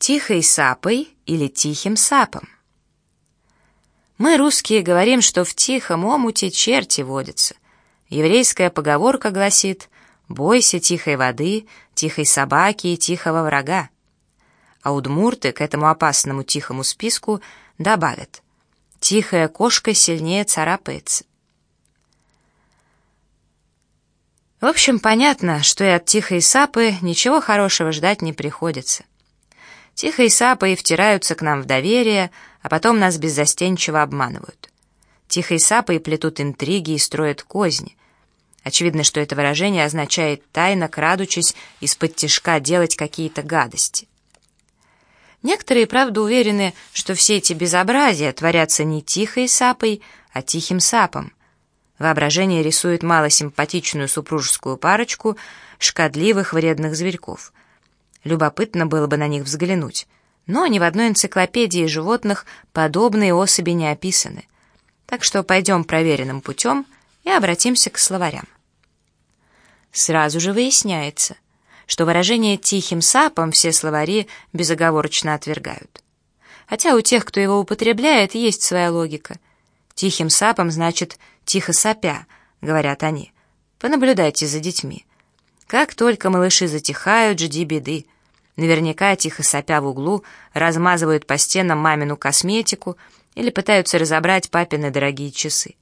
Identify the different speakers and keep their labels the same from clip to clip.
Speaker 1: Тихой сапой или тихим сапом? Мы, русские, говорим, что в тихом омуте черти водятся. Еврейская поговорка гласит «Бойся тихой воды, тихой собаки и тихого врага». А удмурты к этому опасному тихому списку добавят «Тихая кошка сильнее царапается». В общем, понятно, что и от тихой сапы ничего хорошего ждать не приходится. Тихо и сапой втираются к нам в доверие, а потом нас беззастенчиво обманывают. Тихо и сапой плетут интриги и строят козни. Очевидно, что это выражение означает тайно, крадучись, из-под тишка делать какие-то гадости. Некоторые, правда, уверены, что все эти безобразия творятся не тихой сапой, а тихим сапом. Воображение рисует малосимпатичную супружескую парочку шкодливых вредных зверьков — Любопытно было бы на них взглянуть. Но ни в одной энциклопедии животных подобные особи не описаны. Так что пойдем проверенным путем и обратимся к словарям. Сразу же выясняется, что выражение «тихим сапом» все словари безоговорочно отвергают. Хотя у тех, кто его употребляет, есть своя логика. «Тихим сапом» значит «тихо сопя», — говорят они. Понаблюдайте за детьми. Как только малыши затихают, жди беды. Наверняка, тихо сопя в углу, размазывают по стенам мамину косметику или пытаются разобрать папины дорогие часы.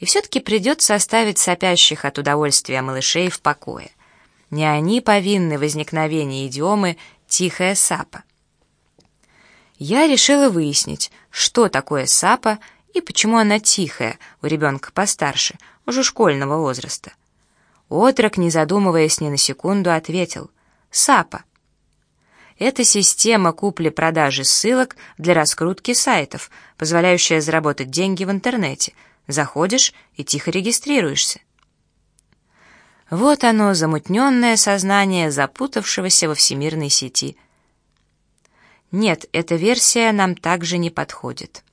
Speaker 1: И все-таки придется оставить сопящих от удовольствия малышей в покое. Не они повинны возникновению идиомы «тихая сапа». Я решила выяснить, что такое сапа и почему она тихая у ребенка постарше, уже школьного возраста. Отрок, не задумываясь ни на секунду, ответил «САПа». Это система купли-продажи ссылок для раскрутки сайтов, позволяющая заработать деньги в интернете. Заходишь и тихо регистрируешься. Вот оно, замутненное сознание запутавшегося во всемирной сети. Нет, эта версия нам также не подходит.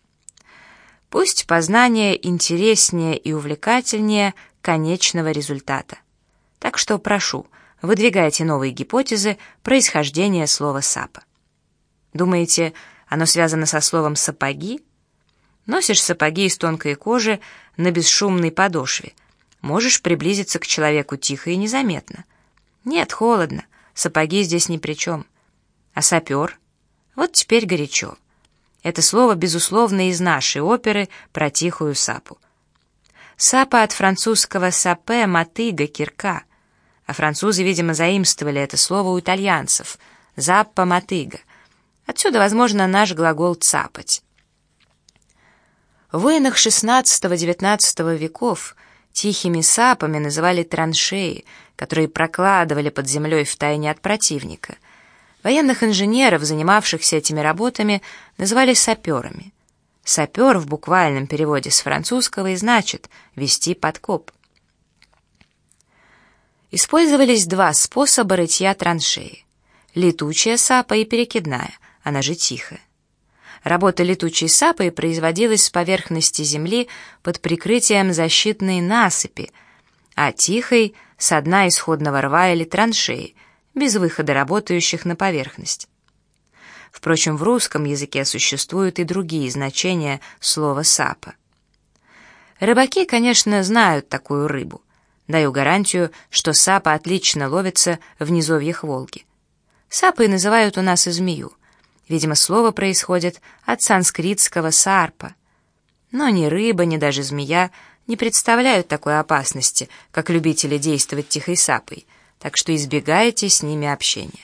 Speaker 1: Пусть познание интереснее и увлекательнее конечного результата. Так что прошу, выдвигайте новые гипотезы происхождения слова «сапа». Думаете, оно связано со словом «сапоги»? Носишь сапоги из тонкой кожи на бесшумной подошве. Можешь приблизиться к человеку тихо и незаметно. Нет, холодно, сапоги здесь ни при чем. А сапер? Вот теперь горячо. Это слово, безусловно, из нашей оперы про тихую сапу. Сапа от французского «сапе» — мотыга, кирка — а французы, видимо, заимствовали это слово у итальянцев «заппа мотыга». Отсюда, возможно, наш глагол «цапать». В войнах XVI-XIX веков тихими сапами называли траншеи, которые прокладывали под землей в тайне от противника. Военных инженеров, занимавшихся этими работами, называли саперами. Сапер в буквальном переводе с французского и значит «вести подкоп». Использовались два способа рытья траншеи. Летучая сапа и перекидная, она же тихая. Работа летучей сапой производилась с поверхности земли под прикрытием защитной насыпи, а тихой — с дна исходного рва или траншеи, без выхода работающих на поверхность. Впрочем, в русском языке существуют и другие значения слова «сапа». Рыбаки, конечно, знают такую рыбу — Даю гарантию, что сапа отлично ловится в низовьях Волги. Сапой называют у нас и змею. Видимо, слово происходит от санскритского «сарпа». Но ни рыба, ни даже змея не представляют такой опасности, как любители действовать тихой сапой, так что избегайте с ними общения.